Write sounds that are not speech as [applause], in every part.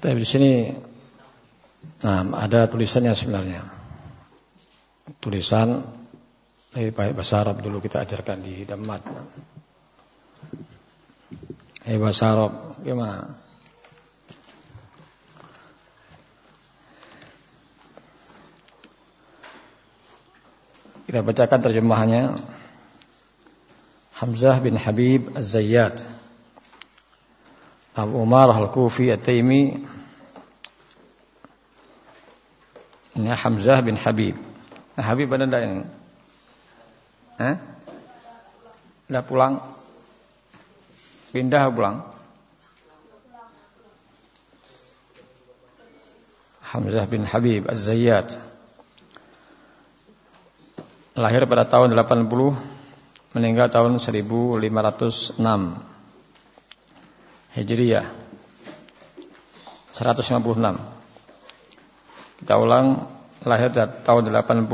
Tapi di sini nah, ada tulisannya sebenarnya. Tulisan dari bahasa Arab dulu kita ajarkan di Damat. Eh bahasa Arab gimana? Kita bacakan terjemahannya. Hamzah bin Habib Az-Zayyad Abu Umar Al-Kufi At-Taimi Ini Hamzah bin Habib nah, Habib ada enggak ini? Eh? Udah pulang? Pindah pulang? Hamzah bin Habib Az-Zayyad Lahir pada tahun 80 Meninggal tahun 1506 Hijriyah 156 Kita ulang lahir tahun 80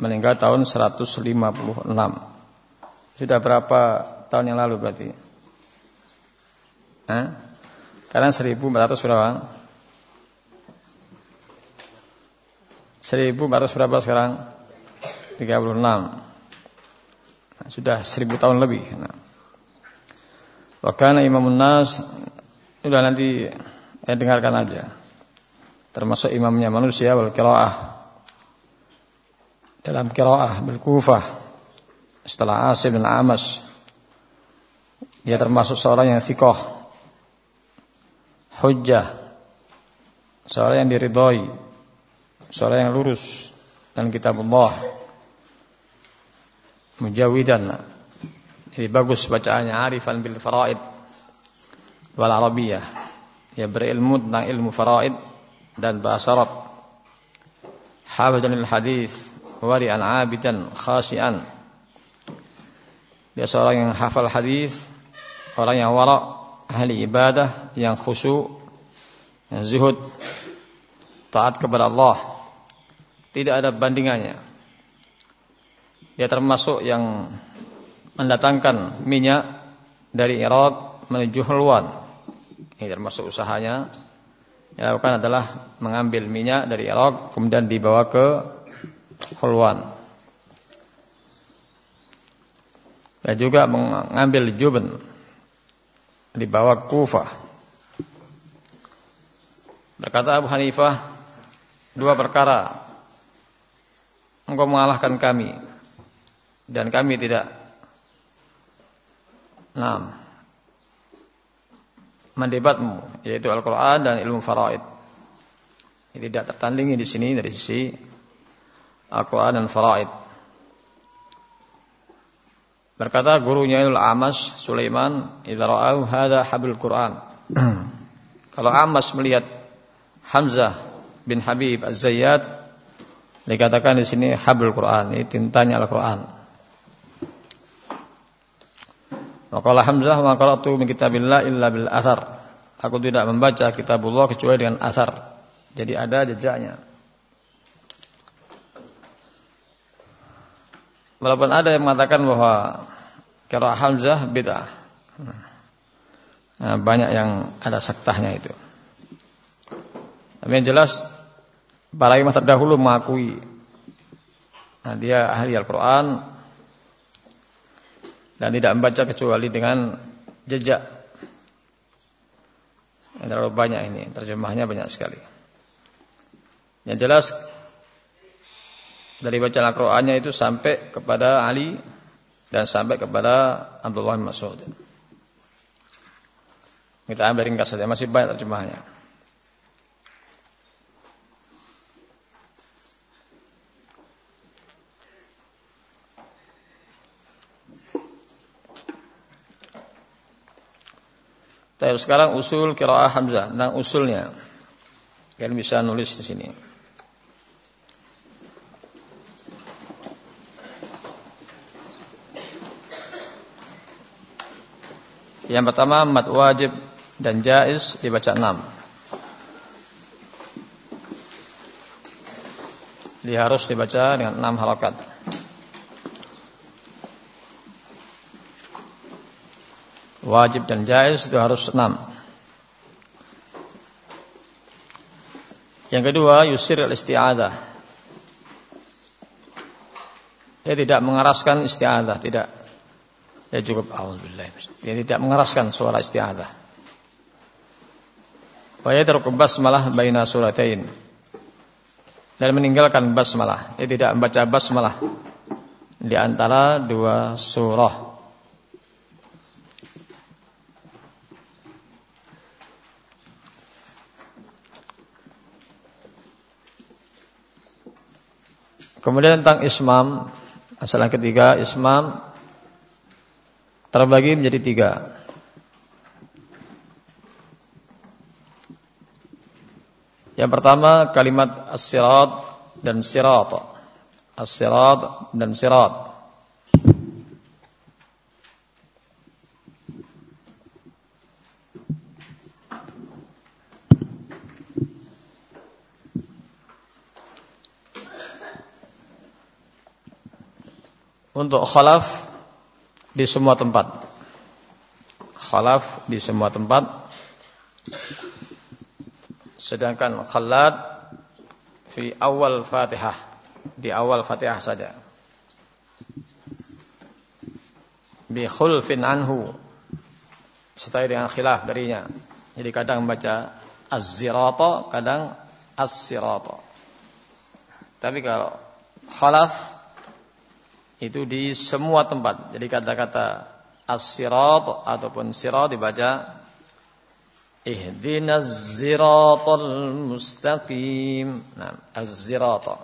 meninggal tahun 156 Sudah berapa tahun yang lalu berarti? Eh? Karena 1400 berapa? 1400 berapa sekarang? 36 nah, Sudah 1000 tahun lebih nah. Wakana imamun nas Sudah nanti eh, dengarkan aja Termasuk imamnya manusia wal kiraah Dalam kiraah bil kufah. Setelah Asim dan Amas. Dia termasuk seorang yang sikoh. Hujjah. Seorang yang diridhoi. Seorang yang lurus. Dan kitab Allah Mujawidan. Jadi bagus bacaannya. Arifan bil faraid. Wal arabiyah. Ya berilmu tentang ilmu faraid dan bahasa Arab. Hafizan lil hadis wari'an abidan khasian. Dia seorang yang hafal hadis, orang yang wara, ahli ibadah, yang khusyuk, yang zuhud, taat kepada Allah. Tidak ada bandingannya. Dia termasuk yang mendatangkan minyak dari Irak menuju Hulwan. Ini termasuk usahanya. Yang dilakukan adalah mengambil minyak dari Irak kemudian dibawa ke Hulwan. Dan juga mengambil juben dibawa ke Kufah. Berkata Abu Hanifah, dua perkara engkau mengalahkan kami dan kami tidak mendebatmu yaitu Al-Qur'an dan ilmu faraid. Ini tidak tertandingi di sini dari sisi Al-Qur'an dan faraid. Berkata gurunya Ilul Amas Sulaiman, "Idza ra'au hadza hablul Qur'an." [clears throat] Kalau Amas melihat Hamzah bin Habib Az-Zayyad dikatakan di sini hablul Qur'an, ini tintanya Al-Qur'an. Maka Hamzah wa qara'tu min kitabillah illa bil asar. Aku tidak membaca kitabullah kecuali dengan asar. Jadi ada jejaknya. Walaupun ada yang mengatakan bahwa kira Hamzah bid'ah. Nah, banyak yang ada sektahnya itu. Tapi yang jelas para imam terdahulu mengakui nah, dia ahli Al-Quran dan tidak membaca kecuali dengan jejak. Yang terlalu banyak ini, terjemahnya banyak sekali. Yang jelas dari bacaan Al-Qur'annya itu sampai kepada Ali dan sampai kepada Abdullah bin Mas'ud. Kita ambil ringkas saja, masih banyak terjemahnya. Tapi sekarang usul kiraah Hamzah tentang usulnya. Kalian bisa nulis di sini. Yang pertama mat wajib dan jaiz dibaca enam. Dia harus dibaca dengan enam harakat. Wajib dan jais itu harus enam. Yang kedua, yusir al-isti'adah. Dia tidak mengeraskan isti'adah, tidak. Dia cukup auzubillah. Dia tidak mengeraskan suara isti'adah. Wa yatruku basmalah baina suratain. Dan meninggalkan basmalah. Dia tidak membaca basmalah di antara dua surah. Kemudian tentang ismam, masalah ketiga ismam terbagi menjadi tiga. Yang pertama kalimat as-sirat dan sirat. As-sirat dan sirat. Untuk khalaf di semua tempat. Khalaf di semua tempat. Sedangkan khalat fi awal Fatihah, di awal Fatihah saja. Bi khulfin anhu setelah dengan khilaf darinya. Jadi kadang baca az-zirata, kadang as-sirata. Tapi kalau khalaf itu di semua tempat. Jadi kata-kata as-sirat ataupun sirat dibaca ihdinas ziratal mustaqim. Nah, az-zirata.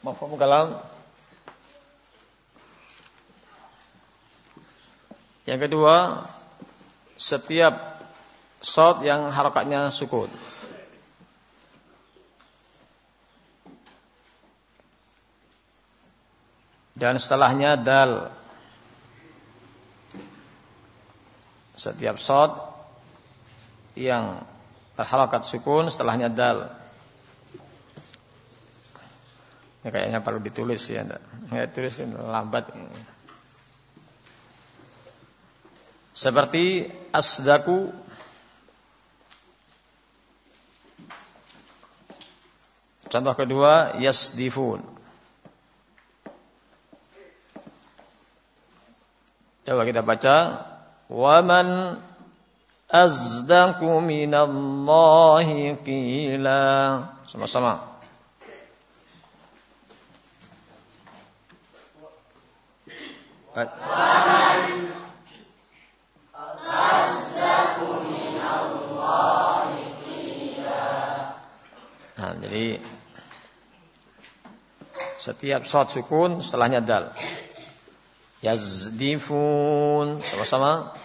Mafhum kalam? Yang kedua, setiap shot yang harakatnya sukun. Dan setelahnya dal. Setiap shot yang terhalakat sukun setelahnya dal. Ini kayaknya perlu ditulis ya, enggak? Ya, tulisin lambat. Seperti asdaku Contoh kedua yasdifun. Coba kita baca. Waman azdaku minallahi qila. Sama-sama. Waman. Nah, jadi setiap shot sukun setelahnya dal. Yazdifun. Sama-sama.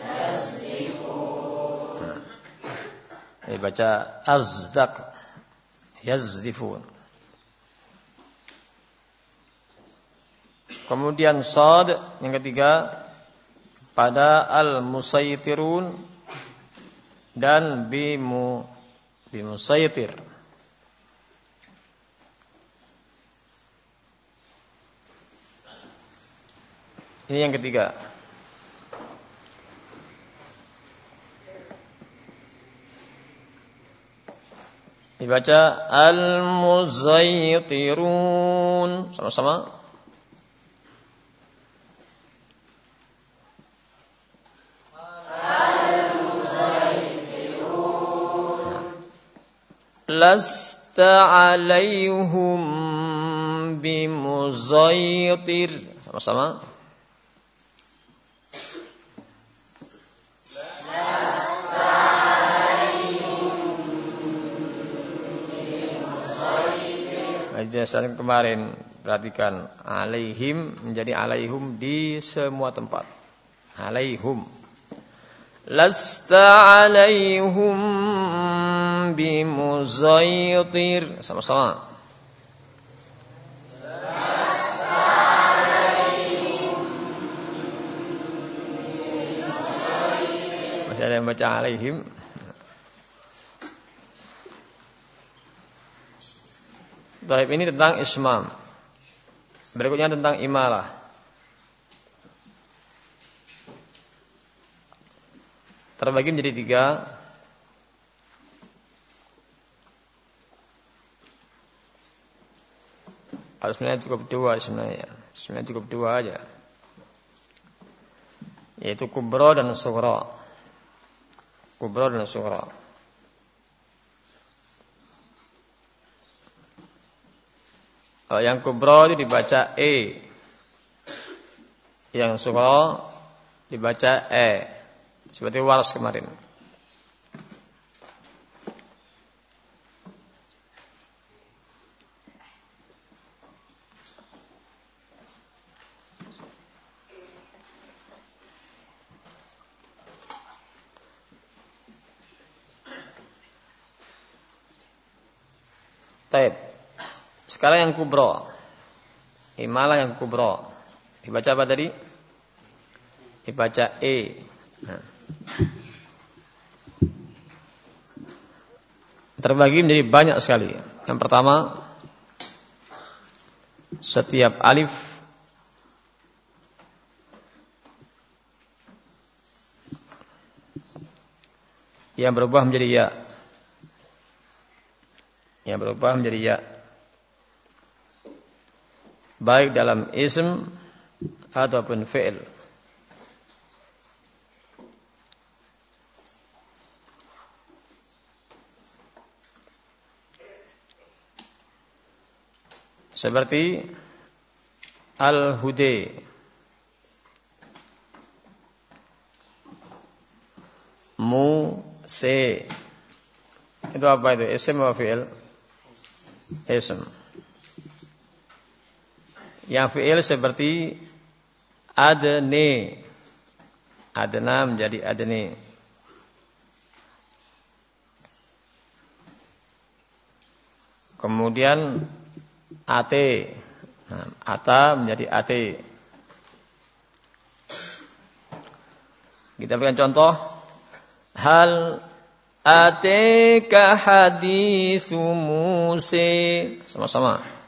Yazdifun. Nah. baca azdaq. Yazdifun. Kemudian sad yang ketiga pada al-musaytirun dan bimu bimusaytir. Ini yang ketiga. Dibaca al-muzaytirun. Sama-sama. Lasta alaihum bimuzaytir. Sama-sama. Jasan kemarin perhatikan alaihim menjadi alaihum di semua tempat. Alaihum. Lasta alaihum bimuzaytir. Sama-sama. Masih ada yang baca alaihim. Taib ini tentang ismam. Berikutnya tentang imalah. terbagi menjadi tiga. Kalau sebenarnya cukup dua sebenarnya. Sebenarnya cukup dua aja. Yaitu kubro dan sughra. Kubro dan sughra. Kalau yang kubro itu dibaca E. Yang sughra dibaca E. Seperti waras kemarin. Taib. Sekarang yang kubro. Imalah yang kubro. Dibaca apa tadi? Dibaca E. Nah. Terbagi menjadi banyak sekali. Yang pertama, setiap alif yang berubah menjadi ya. Yang berubah menjadi ya. Baik dalam ism ataupun fi'il. Seperti Al-Hude. Mu se. Itu apa itu? Ism atau fi'il? Ism. Yang fi'il seperti adne. Adna menjadi adne. Kemudian AT. Nah, ata menjadi AT. Kita berikan contoh. Hal ateka hadithu Musa. Sama-sama.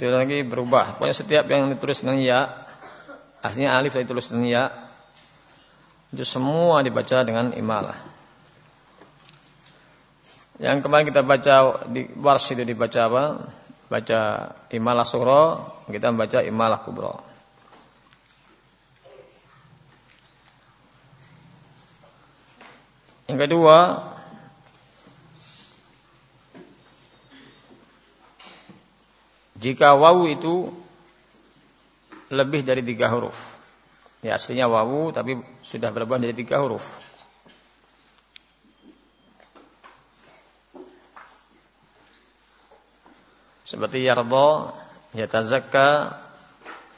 Itu lagi berubah. Pokoknya setiap yang ditulis dengan ya, aslinya alif ditulis dengan ya, itu semua dibaca dengan imalah. Yang kemarin kita baca di wars itu dibaca apa? Baca imalah suro, kita membaca imalah kubro. Yang kedua, Jika wawu itu lebih dari tiga huruf. Ya aslinya wawu tapi sudah berubah menjadi tiga huruf. Seperti yardo, yatazakka,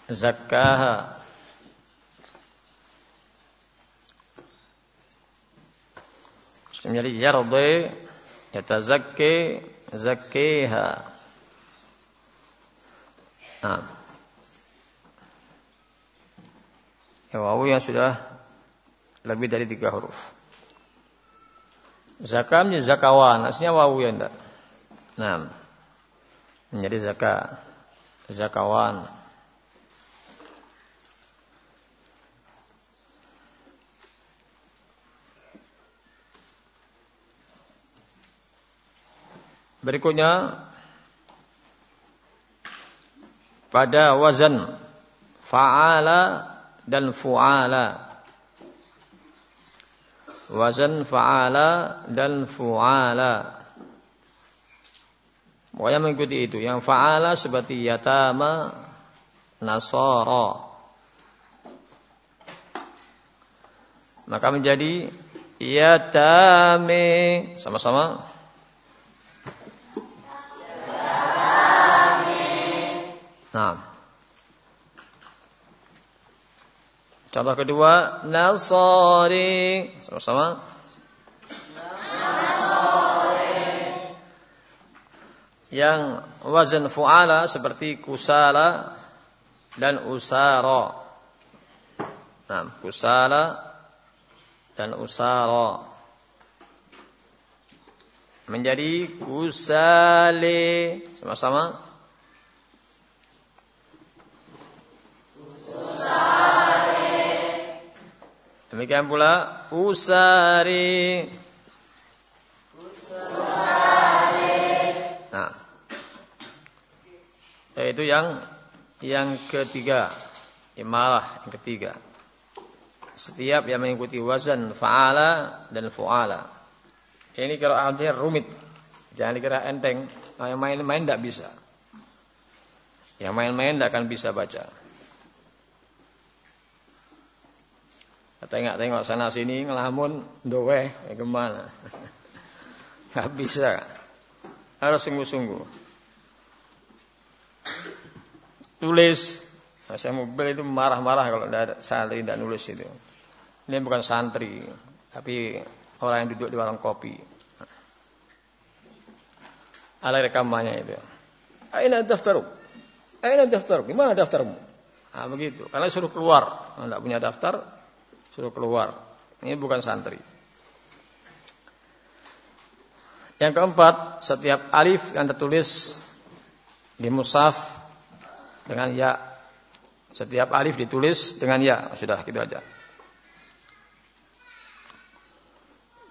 zakkaha. Menjadi yardo, yatazakke, zakkeha. Nah. Ya, wawu yang sudah lebih dari tiga huruf. Zakam menjadi zakawan, aslinya wawu ya enggak. Nah, menjadi zaka, zakawan. Berikutnya pada wazan fa'ala dan fu'ala. Wazan fa'ala dan fu'ala. Pokoknya mengikuti itu. Yang fa'ala seperti yatama, nasara. Maka menjadi yatame. Sama-sama. Nah. Contoh kedua, Nasari. Sama-sama. Yang wazan fu'ala seperti kusala dan usara. Nah, kusala dan usara. menjadi kusale. Sama-sama. Demikian pula usari. Nah. Yaitu yang yang ketiga. Imalah yang ketiga. Setiap yang mengikuti wazan fa'ala dan fu'ala. Ini kiraatnya rumit. Jangan dikira enteng. Yang main-main tidak bisa. Yang main-main tidak akan bisa baca. Tengok-tengok sana sini ngelamun doeh ya ke mana? [laughs] Gak bisa. Harus sungguh-sungguh. Tulis. Nah, saya mobil itu marah-marah kalau ada santri tidak nulis itu. Ini bukan santri, tapi orang yang duduk di warung kopi. Ada rekamannya itu. Aina daftaruk? Aina daftaruk? Gimana daftarmu? Nah, begitu. Karena suruh keluar. Tidak punya daftar, suruh keluar. Ini bukan santri. Yang keempat, setiap alif yang tertulis di musaf dengan ya. Setiap alif ditulis dengan ya. Sudah, gitu aja.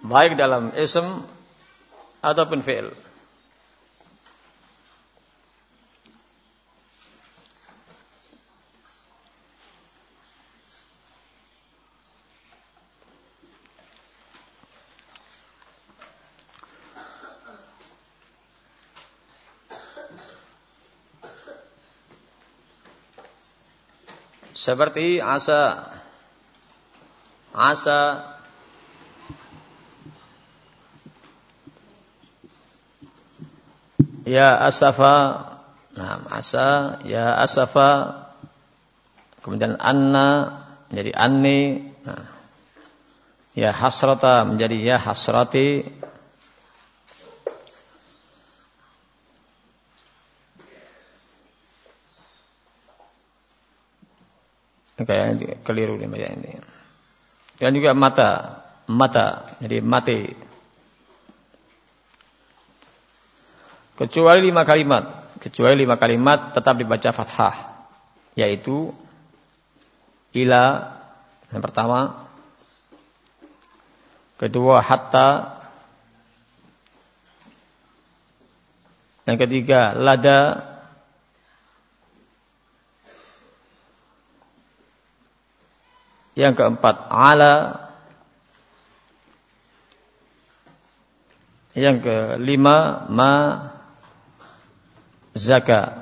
Baik dalam ism ataupun fi'il. Seperti asa. Asa. Ya asafa. Nah, asa. Ya asafa. Kemudian anna. Menjadi anni. Nah. Ya hasrata. Menjadi ya hasrati. Kayak keliru nih macam ini. Dan juga mata, mata, jadi mati. Kecuali lima kalimat, kecuali lima kalimat tetap dibaca fathah, yaitu ila yang pertama, kedua hatta, yang ketiga lada, Yang keempat, ala. Yang kelima, ma zaka.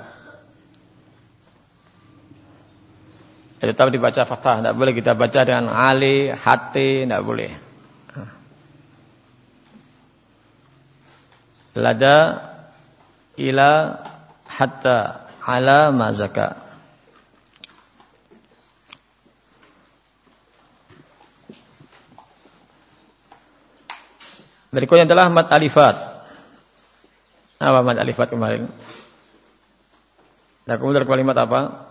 Itu tetap dibaca fathah, tidak boleh kita baca dengan ali, hati, tidak boleh. Lada ila hatta ala ma Berikutnya adalah mat alifat. Apa mat alifat kemarin? Dan kemudian kalimat apa?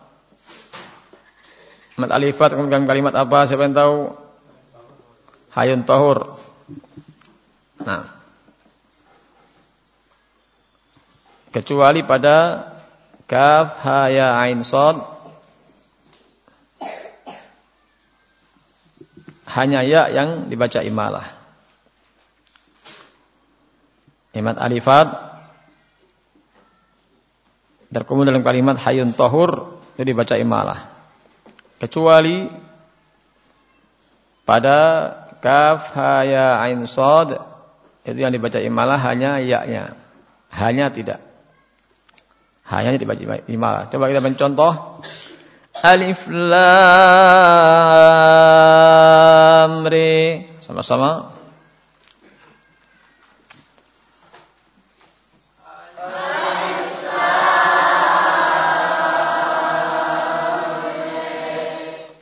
Mat alifat kemudian kalimat apa? Siapa yang tahu? Hayun tohur. Nah. Kecuali pada kaf haya ain sod hanya ya yang dibaca imalah. Kalimat alifat terkumpul dalam kalimat hayun tohur itu dibaca imalah. Kecuali pada kaf haya ain sod itu yang dibaca imalah hanya ya-nya. Hanya tidak. Hanya dibaca imalah. Coba kita mencontoh. Alif lam re sama-sama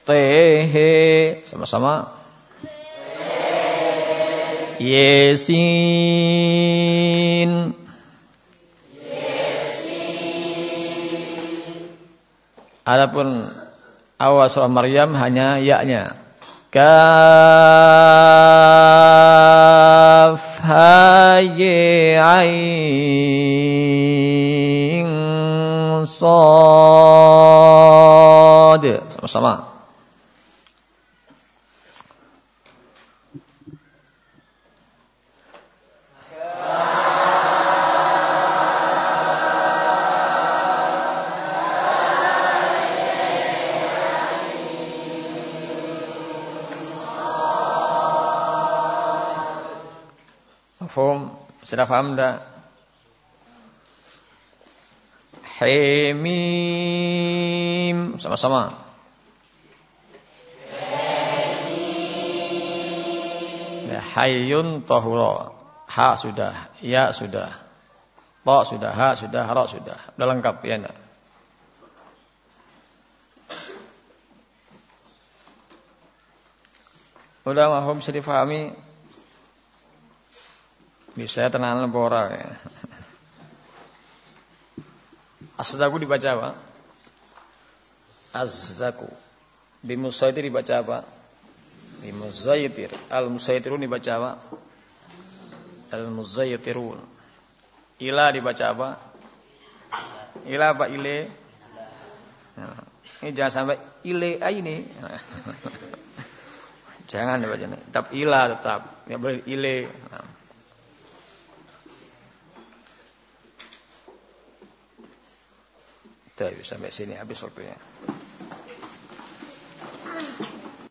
Tehe sama-sama. Yesin. Adapun awal surah Maryam hanya ya-nya. Kaf ye ain sad sama-sama Mafhum? Sudah paham dah? Hemim sama-sama. Ya, hayyun tahura. Ha sudah, ya sudah. Ta sudah, ha sudah, ra sudah. Sudah lengkap ya enggak? Udah mahum bisa difahami? Bisa tenanan apa ya. Asdaku dibaca apa? Azdaku. Bimusaitir dibaca apa? Bimuzaitir. Al-musaitirun dibaca apa? Al-muzaitirun. Ila dibaca apa? Ila apa ile? Ini jangan sampai ile ini. jangan dibaca. Tetap ila tetap. Ya boleh ile. Nah. Tapi sampai sini habis waktunya.